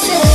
say